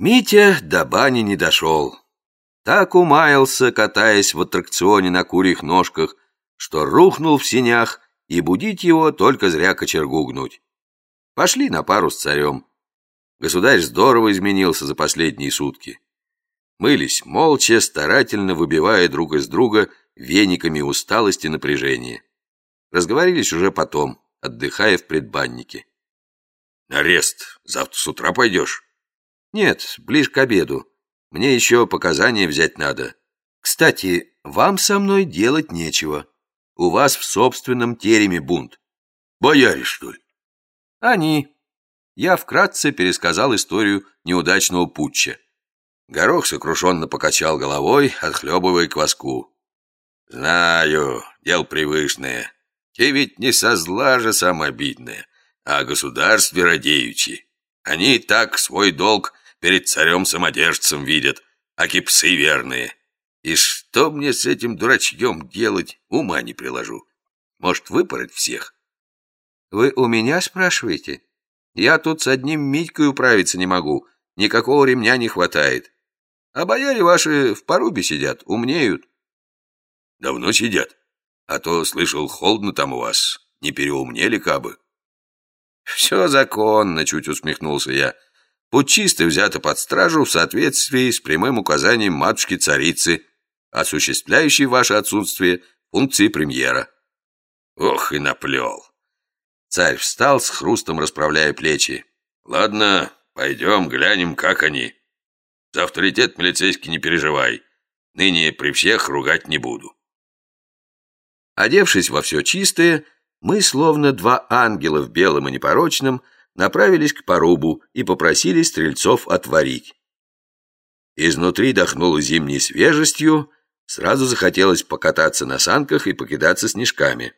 Митя до бани не дошел. Так умаялся, катаясь в аттракционе на курьих ножках, что рухнул в синях, и будить его только зря кочергу гнуть. Пошли на пару с царем. Государь здорово изменился за последние сутки. Мылись молча, старательно выбивая друг из друга вениками усталости и напряжения. Разговорились уже потом, отдыхая в предбаннике. «Арест. Завтра с утра пойдешь?» «Нет, ближе к обеду. Мне еще показания взять надо. Кстати, вам со мной делать нечего. У вас в собственном тереме бунт». «Бояре, что ли?» «Они». Я вкратце пересказал историю неудачного путча. Горох сокрушенно покачал головой, отхлебывая кваску. «Знаю, дел привычное. Те ведь не со зла же самообидное, а о государстве радеючи. Они так свой долг перед царем-самодержцем видят, а кипсы верные. И что мне с этим дурачьем делать, ума не приложу. Может, выпороть всех?» «Вы у меня спрашиваете? Я тут с одним Митькой управиться не могу, никакого ремня не хватает. А бояре ваши в порубе сидят, умнеют». «Давно сидят?» А то, слышал, холодно там у вас. Не переумнели кабы. Все законно, чуть усмехнулся я. Путчисты взяты под стражу в соответствии с прямым указанием матушки-царицы, осуществляющей ваше отсутствие функции премьера. Ох и наплел. Царь встал с хрустом, расправляя плечи. Ладно, пойдем глянем, как они. За авторитет милицейский не переживай. Ныне при всех ругать не буду. Одевшись во все чистое, мы, словно два ангела в белом и непорочном, направились к порубу и попросили стрельцов отворить. Изнутри дохнуло зимней свежестью, сразу захотелось покататься на санках и покидаться снежками.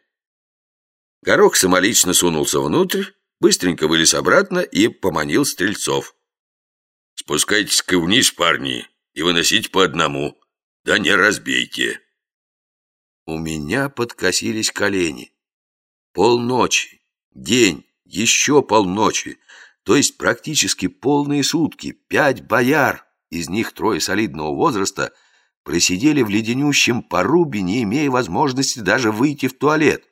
Горох самолично сунулся внутрь, быстренько вылез обратно и поманил стрельцов. «Спускайтесь-ка вниз, парни, и выносите по одному, да не разбейте». У меня подкосились колени. Полночи, день, еще полночи, то есть практически полные сутки, пять бояр, из них трое солидного возраста, просидели в леденющем порубе, не имея возможности даже выйти в туалет.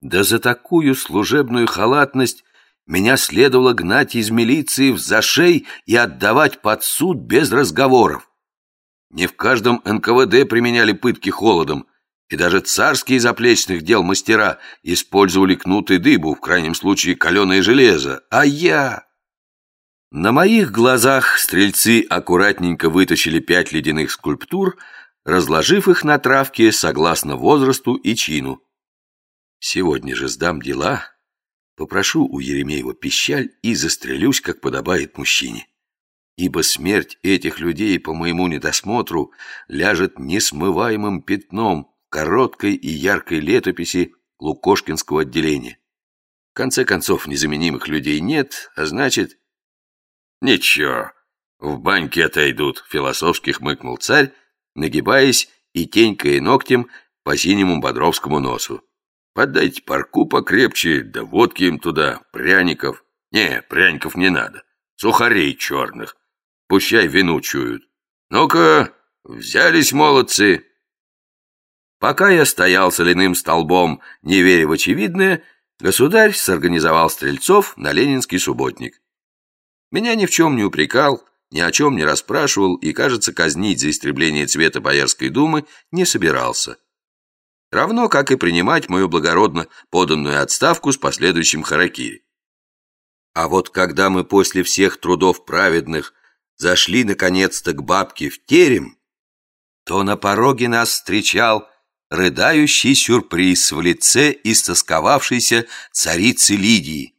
Да за такую служебную халатность меня следовало гнать из милиции в зашей и отдавать под суд без разговоров. Не в каждом НКВД применяли пытки холодом, и даже царские заплечных дел мастера использовали кнут и дыбу, в крайнем случае каленое железо. А я... На моих глазах стрельцы аккуратненько вытащили пять ледяных скульптур, разложив их на травке согласно возрасту и чину. Сегодня же сдам дела, попрошу у Еремеева пищаль и застрелюсь, как подобает мужчине. Ибо смерть этих людей по моему недосмотру ляжет несмываемым пятном короткой и яркой летописи Лукошкинского отделения. В конце концов, незаменимых людей нет, а значит... Ничего, в баньке отойдут, философски хмыкнул царь, нагибаясь и тенькая ногтем по синему бодровскому носу. Подайте парку покрепче, да водки им туда, пряников. Не, пряников не надо, сухарей черных. Пущай вину чуют. Ну-ка, взялись молодцы. Пока я стоял соляным столбом, не веря в очевидное, государь сорганизовал стрельцов на ленинский субботник. Меня ни в чем не упрекал, ни о чем не расспрашивал и, кажется, казнить за истребление цвета Боярской думы не собирался. Равно как и принимать мою благородно поданную отставку с последующим харакири. А вот когда мы после всех трудов праведных зашли наконец-то к бабке в терем, то на пороге нас встречал рыдающий сюрприз в лице истосковавшейся царицы Лидии.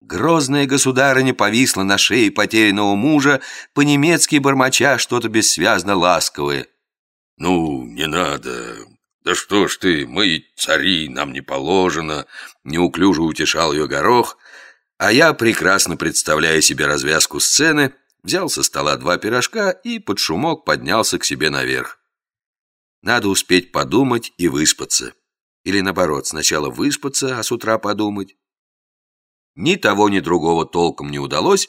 Грозная государыня повисла на шее потерянного мужа, по-немецки бормоча что-то бессвязно ласковое. «Ну, не надо. Да что ж ты, мы цари, нам не положено», неуклюже утешал ее горох, а я, прекрасно представляя себе развязку сцены, взял со стола два пирожка и под шумок поднялся к себе наверх. Надо успеть подумать и выспаться. Или наоборот, сначала выспаться, а с утра подумать. Ни того, ни другого толком не удалось,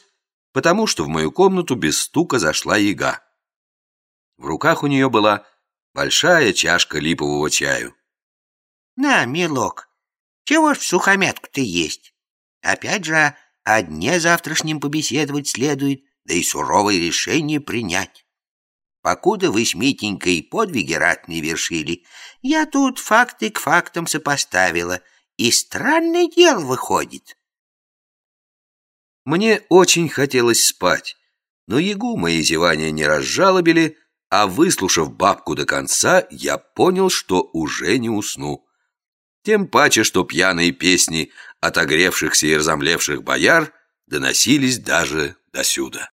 потому что в мою комнату без стука зашла яга. В руках у нее была большая чашка липового чаю. «На, милок, чего ж в сухомятку ты есть? Опять же, о дне завтрашнем побеседовать следует, да и суровое решение принять. Покуда вы с Митенькой подвиги ратные вершили, я тут факты к фактам сопоставила, и странное дело выходит. Мне очень хотелось спать, но ягу мои зевания не разжалобили, а выслушав бабку до конца, я понял, что уже не усну. Тем паче, что пьяные песни отогревшихся и разомлевших бояр доносились даже досюда.